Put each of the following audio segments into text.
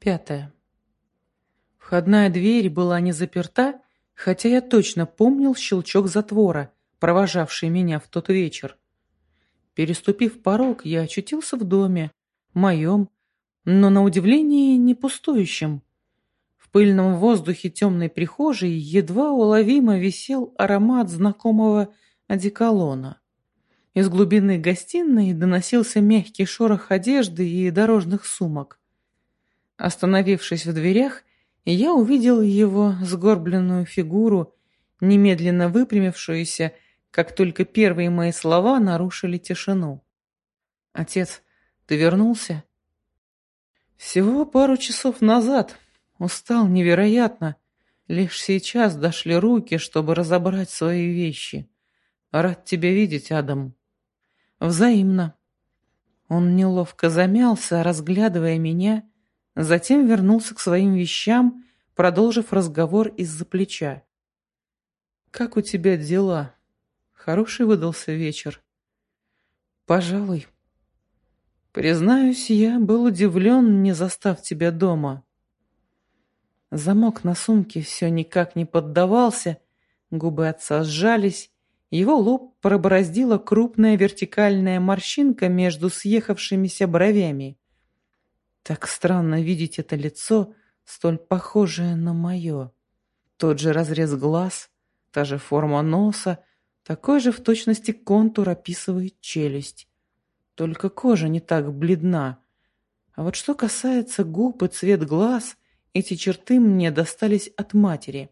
Пятое. Входная дверь была не заперта, хотя я точно помнил щелчок затвора, провожавший меня в тот вечер. Переступив порог, я очутился в доме, моем, но на удивление не пустующем. В пыльном воздухе темной прихожей едва уловимо висел аромат знакомого одеколона. Из глубины гостиной доносился мягкий шорох одежды и дорожных сумок. Остановившись в дверях, я увидел его сгорбленную фигуру, немедленно выпрямившуюся, как только первые мои слова нарушили тишину. «Отец, ты вернулся?» «Всего пару часов назад. Устал невероятно. Лишь сейчас дошли руки, чтобы разобрать свои вещи. Рад тебя видеть, Адам». «Взаимно». Он неловко замялся, разглядывая меня, Затем вернулся к своим вещам, продолжив разговор из-за плеча. «Как у тебя дела? Хороший выдался вечер?» «Пожалуй». «Признаюсь, я был удивлен, не застав тебя дома». Замок на сумке все никак не поддавался, губы отца сжались, его лоб пробороздила крупная вертикальная морщинка между съехавшимися бровями. Так странно видеть это лицо, столь похожее на мое. Тот же разрез глаз, та же форма носа, такой же в точности контур описывает челюсть. Только кожа не так бледна. А вот что касается губ и цвет глаз, эти черты мне достались от матери.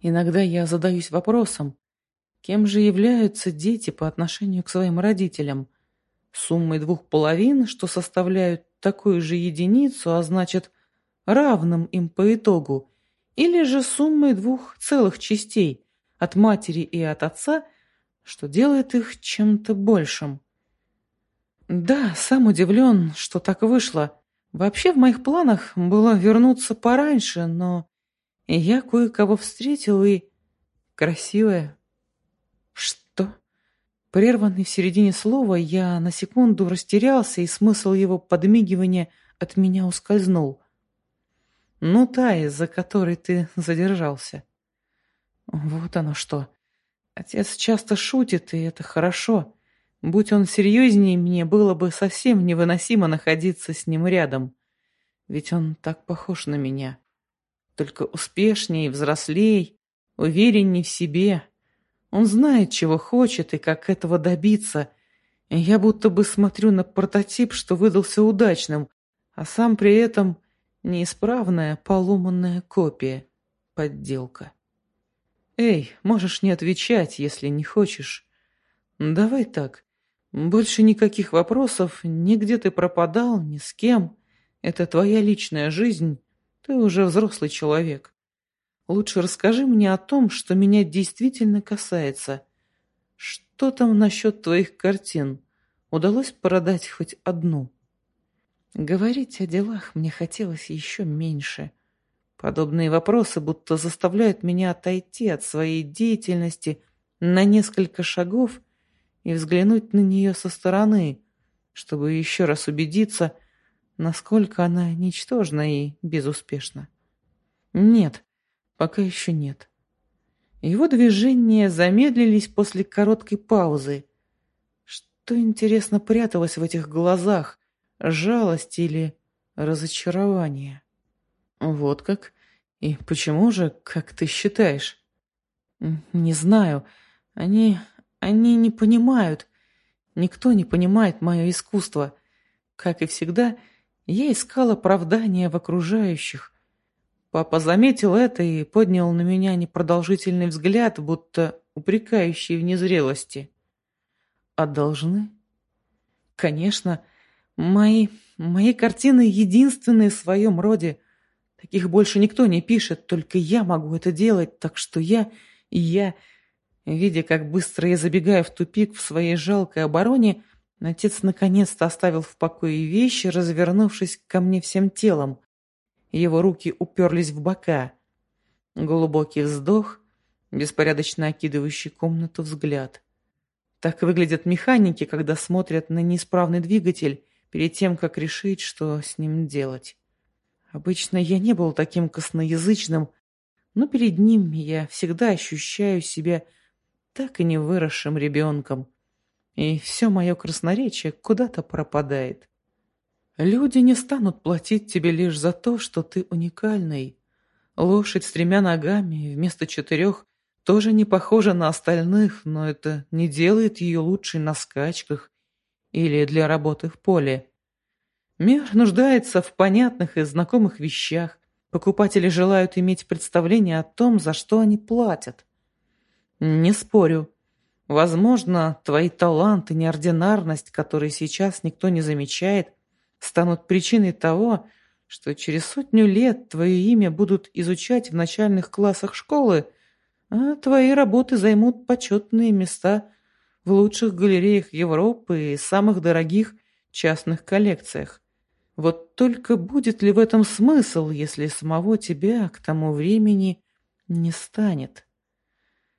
Иногда я задаюсь вопросом, кем же являются дети по отношению к своим родителям? Суммой двух половин, что составляют такую же единицу, а значит, равным им по итогу, или же суммой двух целых частей, от матери и от отца, что делает их чем-то большим. Да, сам удивлен, что так вышло. Вообще в моих планах было вернуться пораньше, но я кое-кого встретил и... Красивая. Что? Прерванный в середине слова, я на секунду растерялся, и смысл его подмигивания от меня ускользнул. «Ну, та, из-за которой ты задержался». «Вот оно что. Отец часто шутит, и это хорошо. Будь он серьезнее, мне было бы совсем невыносимо находиться с ним рядом. Ведь он так похож на меня. Только успешнее, взрослей, уверенней в себе». Он знает, чего хочет и как этого добиться. Я будто бы смотрю на прототип, что выдался удачным, а сам при этом неисправная поломанная копия, подделка. Эй, можешь не отвечать, если не хочешь. Давай так. Больше никаких вопросов, ни где ты пропадал, ни с кем. Это твоя личная жизнь. Ты уже взрослый человек. Лучше расскажи мне о том, что меня действительно касается. Что там насчет твоих картин? Удалось продать хоть одну? Говорить о делах мне хотелось еще меньше. Подобные вопросы будто заставляют меня отойти от своей деятельности на несколько шагов и взглянуть на нее со стороны, чтобы еще раз убедиться, насколько она ничтожна и безуспешна. Нет, Пока еще нет. Его движения замедлились после короткой паузы. Что, интересно, пряталось в этих глазах? Жалость или разочарование? Вот как? И почему же, как ты считаешь? Не знаю. Они... они не понимают. Никто не понимает мое искусство. Как и всегда, я искал оправдания в окружающих, Папа заметил это и поднял на меня непродолжительный взгляд, будто упрекающий в незрелости. А должны? Конечно, мои, мои картины единственные в своем роде. Таких больше никто не пишет, только я могу это делать, так что я я... Видя, как быстро я забегаю в тупик в своей жалкой обороне, отец наконец-то оставил в покое вещи, развернувшись ко мне всем телом. Его руки уперлись в бока. Глубокий вздох, беспорядочно окидывающий комнату взгляд. Так выглядят механики, когда смотрят на неисправный двигатель перед тем, как решить, что с ним делать. Обычно я не был таким косноязычным, но перед ним я всегда ощущаю себя так и не выросшим ребенком, и все мое красноречие куда-то пропадает. Люди не станут платить тебе лишь за то, что ты уникальный. Лошадь с тремя ногами вместо четырех тоже не похожа на остальных, но это не делает ее лучшей на скачках или для работы в поле. Мир нуждается в понятных и знакомых вещах. Покупатели желают иметь представление о том, за что они платят. Не спорю. Возможно, твои таланты, неординарность, которые сейчас никто не замечает, станут причиной того, что через сотню лет твое имя будут изучать в начальных классах школы, а твои работы займут почетные места в лучших галереях Европы и самых дорогих частных коллекциях. Вот только будет ли в этом смысл, если самого тебя к тому времени не станет?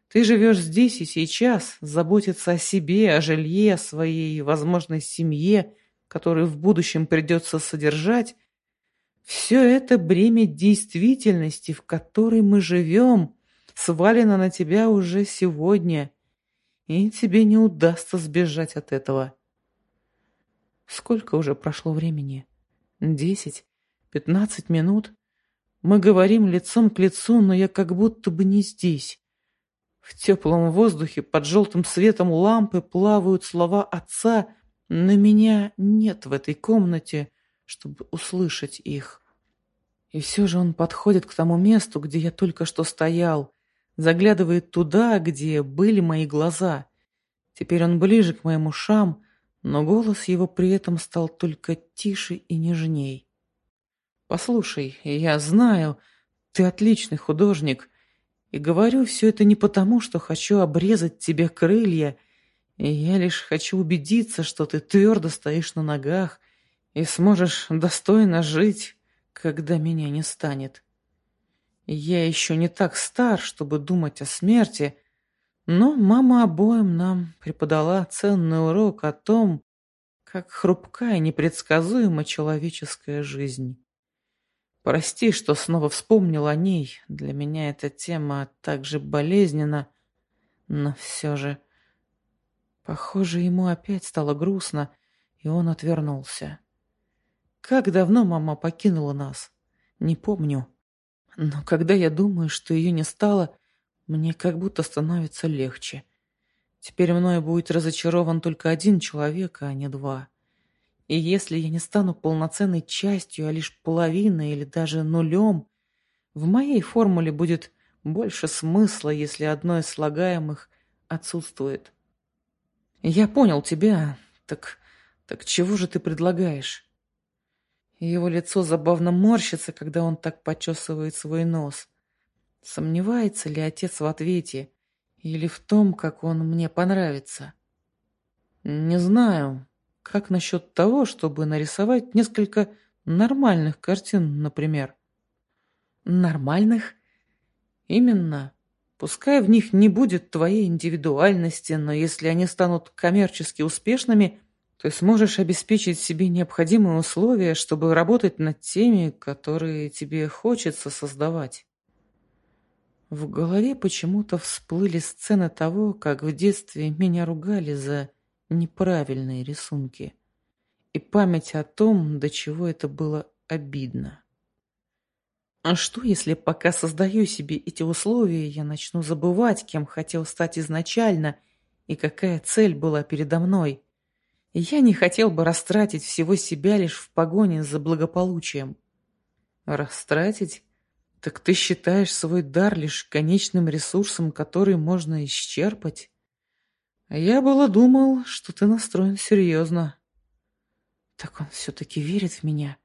Ты живешь здесь и сейчас, заботиться о себе, о жилье, о своей возможной семье, которую в будущем придется содержать. Все это бремя действительности, в которой мы живем, свалено на тебя уже сегодня, и тебе не удастся сбежать от этого. Сколько уже прошло времени? Десять? Пятнадцать минут? Мы говорим лицом к лицу, но я как будто бы не здесь. В теплом воздухе под желтым светом лампы плавают слова отца, но меня нет в этой комнате, чтобы услышать их. И все же он подходит к тому месту, где я только что стоял, заглядывает туда, где были мои глаза. Теперь он ближе к моим ушам, но голос его при этом стал только тише и нежней. «Послушай, я знаю, ты отличный художник, и говорю все это не потому, что хочу обрезать тебе крылья, и я лишь хочу убедиться, что ты твердо стоишь на ногах и сможешь достойно жить, когда меня не станет. Я еще не так стар, чтобы думать о смерти, но мама обоим нам преподала ценный урок о том, как хрупкая и непредсказуема человеческая жизнь. Прости, что снова вспомнил о ней. Для меня эта тема так же болезненна, но все же... Похоже, ему опять стало грустно, и он отвернулся. Как давно мама покинула нас? Не помню. Но когда я думаю, что ее не стало, мне как будто становится легче. Теперь мною будет разочарован только один человек, а не два. И если я не стану полноценной частью, а лишь половиной или даже нулем, в моей формуле будет больше смысла, если одно из слагаемых отсутствует. Я понял тебя. Так, так чего же ты предлагаешь? Его лицо забавно морщится, когда он так почесывает свой нос. Сомневается ли отец в ответе или в том, как он мне понравится? Не знаю, как насчет того, чтобы нарисовать несколько нормальных картин, например? Нормальных? Именно. Пускай в них не будет твоей индивидуальности, но если они станут коммерчески успешными, ты сможешь обеспечить себе необходимые условия, чтобы работать над теми, которые тебе хочется создавать. В голове почему-то всплыли сцены того, как в детстве меня ругали за неправильные рисунки и память о том, до чего это было обидно. А что, если пока создаю себе эти условия, я начну забывать, кем хотел стать изначально и какая цель была передо мной? И я не хотел бы растратить всего себя лишь в погоне за благополучием. Растратить? Так ты считаешь свой дар лишь конечным ресурсом, который можно исчерпать? Я было думал, что ты настроен серьезно. Так он все-таки верит в меня.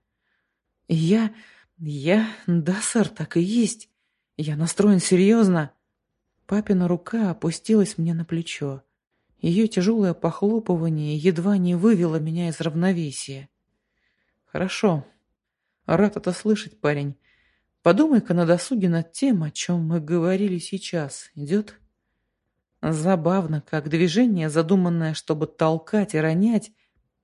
Я... я... Да, сэр, так и есть. Я настроен серьезно. Папина рука опустилась мне на плечо. Ее тяжелое похлопывание едва не вывело меня из равновесия. Хорошо. Рад это слышать, парень. Подумай-ка на досуге над тем, о чем мы говорили сейчас. Идет? Забавно, как движение, задуманное, чтобы толкать и ронять,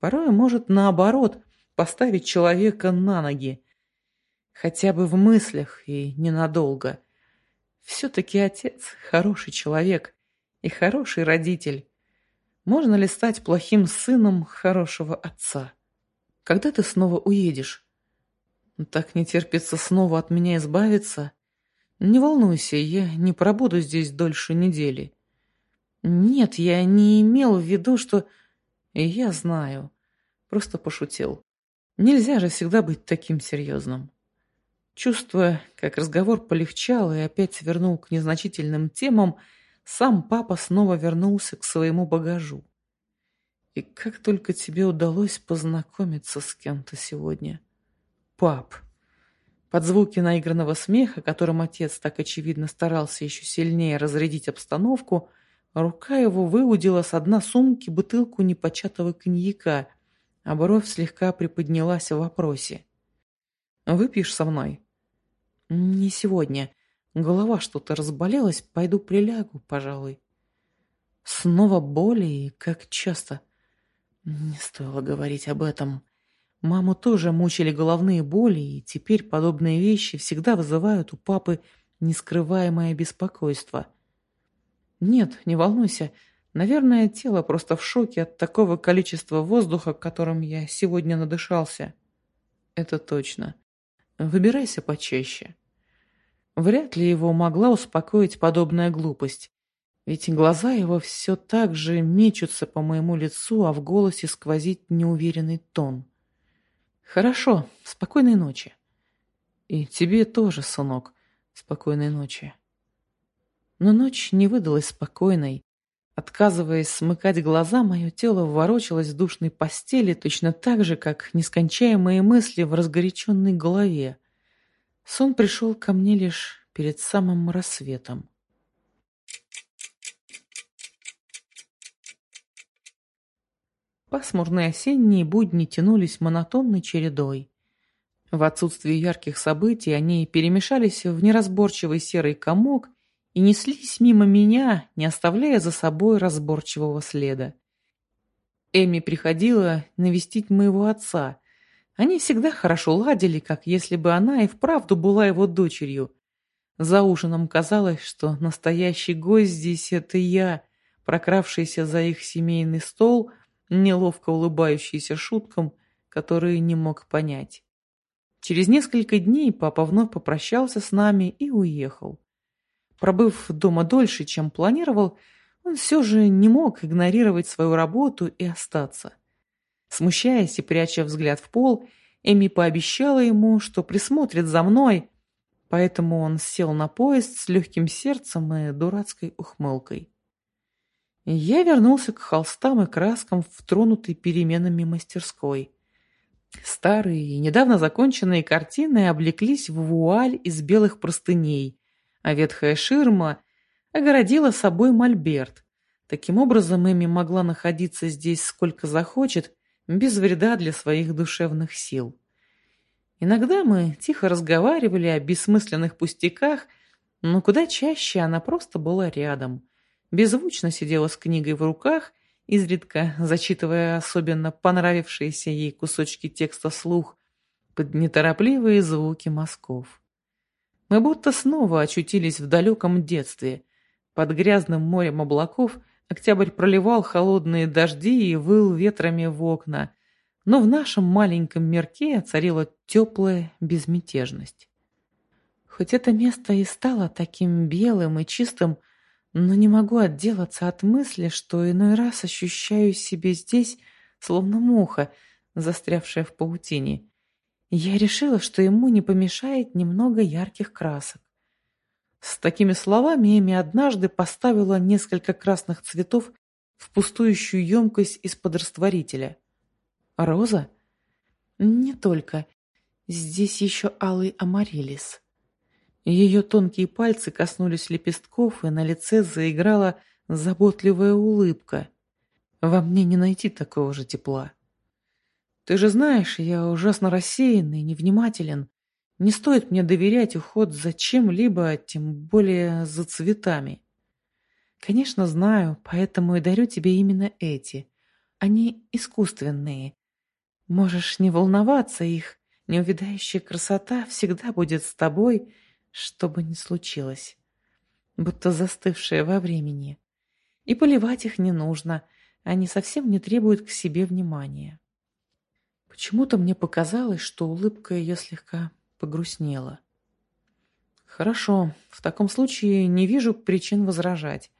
порой может, наоборот, поставить человека на ноги. Хотя бы в мыслях и ненадолго. Все-таки отец хороший человек и хороший родитель. Можно ли стать плохим сыном хорошего отца? Когда ты снова уедешь? Так не терпится снова от меня избавиться. Не волнуйся, я не пробуду здесь дольше недели. Нет, я не имел в виду, что... Я знаю. Просто пошутил. Нельзя же всегда быть таким серьезным. Чувствуя, как разговор полегчал и опять свернул к незначительным темам, сам папа снова вернулся к своему багажу. И как только тебе удалось познакомиться с кем-то сегодня? Пап. Под звуки наигранного смеха, которым отец так очевидно старался еще сильнее разрядить обстановку, рука его выудила с дна сумки бутылку непочатого коньяка, а бровь слегка приподнялась в вопросе. «Выпьешь со мной?» «Не сегодня. Голова что-то разболелась, пойду прилягу, пожалуй». «Снова боли и как часто?» Не стоило говорить об этом. Маму тоже мучили головные боли, и теперь подобные вещи всегда вызывают у папы нескрываемое беспокойство. Нет, не волнуйся. Наверное, тело просто в шоке от такого количества воздуха, которым я сегодня надышался. Это точно. Выбирайся почаще. Вряд ли его могла успокоить подобная глупость. Ведь глаза его все так же мечутся по моему лицу, а в голосе сквозит неуверенный тон. «Хорошо, спокойной ночи». «И тебе тоже, сынок, спокойной ночи». Но ночь не выдалась спокойной. Отказываясь смыкать глаза, мое тело ворочалось в душной постели точно так же, как нескончаемые мысли в разгоряченной голове. Сон пришел ко мне лишь перед самым рассветом. Пасмурные осенние будни тянулись монотонной чередой. В отсутствие ярких событий они перемешались в неразборчивый серый комок и неслись мимо меня, не оставляя за собой разборчивого следа. Эми приходила навестить моего отца. Они всегда хорошо ладили, как если бы она и вправду была его дочерью. За ужином казалось, что настоящий гость здесь — это я, прокравшийся за их семейный стол — неловко улыбающийся шуткам, которые не мог понять. Через несколько дней папа вновь попрощался с нами и уехал. Пробыв дома дольше, чем планировал, он все же не мог игнорировать свою работу и остаться. Смущаясь и пряча взгляд в пол, Эми пообещала ему, что присмотрит за мной, поэтому он сел на поезд с легким сердцем и дурацкой ухмылкой. Я вернулся к холстам и краскам в переменами мастерской. Старые и недавно законченные картины облеклись в вуаль из белых простыней, а ветхая ширма огородила собой мольберт. Таким образом, Эми могла находиться здесь сколько захочет, без вреда для своих душевных сил. Иногда мы тихо разговаривали о бессмысленных пустяках, но куда чаще она просто была рядом – беззвучно сидела с книгой в руках, изредка зачитывая особенно понравившиеся ей кусочки текста слух под неторопливые звуки мазков. Мы будто снова очутились в далеком детстве. Под грязным морем облаков октябрь проливал холодные дожди и выл ветрами в окна, но в нашем маленьком мирке царила теплая безмятежность. Хоть это место и стало таким белым и чистым, но не могу отделаться от мысли, что иной раз ощущаю себя здесь, словно муха, застрявшая в паутине. Я решила, что ему не помешает немного ярких красок. С такими словами Эми однажды поставила несколько красных цветов в пустующую емкость из-под растворителя. Роза? Не только. Здесь еще алый амарилис. Ее тонкие пальцы коснулись лепестков, и на лице заиграла заботливая улыбка. Во мне не найти такого же тепла. Ты же знаешь, я ужасно рассеян и невнимателен. Не стоит мне доверять уход за чем-либо, тем более за цветами. Конечно, знаю, поэтому и дарю тебе именно эти. Они искусственные. Можешь не волноваться, их Неувидающая красота всегда будет с тобой, что бы ни случилось. Будто застывшая во времени. И поливать их не нужно, они совсем не требуют к себе внимания. Почему-то мне показалось, что улыбка ее слегка погрустнела. Хорошо, в таком случае не вижу причин возражать.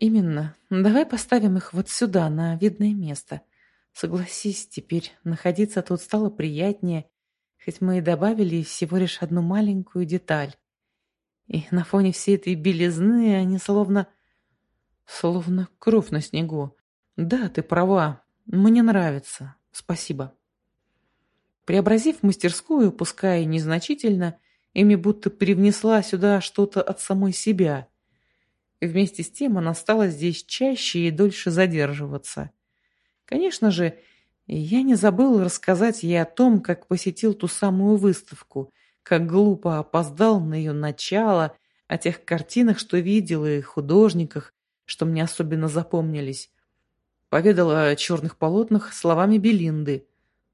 Именно. Давай поставим их вот сюда, на видное место. Согласись, теперь находиться тут стало приятнее, хоть мы и добавили всего лишь одну маленькую деталь. И на фоне всей этой белизны они словно... Словно кровь на снегу. Да, ты права. Мне нравится. Спасибо. Преобразив мастерскую, пускай незначительно, Эми будто привнесла сюда что-то от самой себя. Вместе с тем она стала здесь чаще и дольше задерживаться. Конечно же, я не забыл рассказать ей о том, как посетил ту самую выставку, как глупо опоздал на ее начало, о тех картинах, что видел, и художниках, что мне особенно запомнились. Поведала о черных полотнах словами Белинды.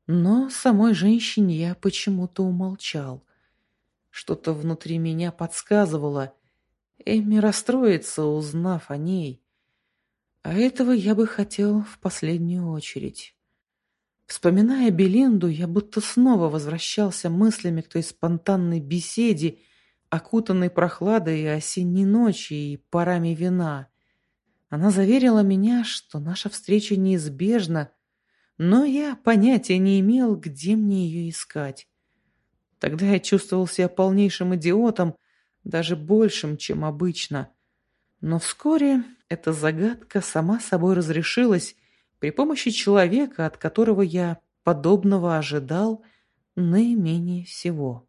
Но самой женщине я почему-то умолчал. Что-то внутри меня подсказывало. Эми расстроится, узнав о ней. А этого я бы хотел в последнюю очередь. Вспоминая Белинду, я будто снова возвращался мыслями к той спонтанной беседе, окутанной прохладой осенней ночи и парами вина. Она заверила меня, что наша встреча неизбежна, но я понятия не имел, где мне ее искать. Тогда я чувствовал себя полнейшим идиотом, даже большим, чем обычно. Но вскоре эта загадка сама собой разрешилась, при помощи человека, от которого я подобного ожидал наименее всего.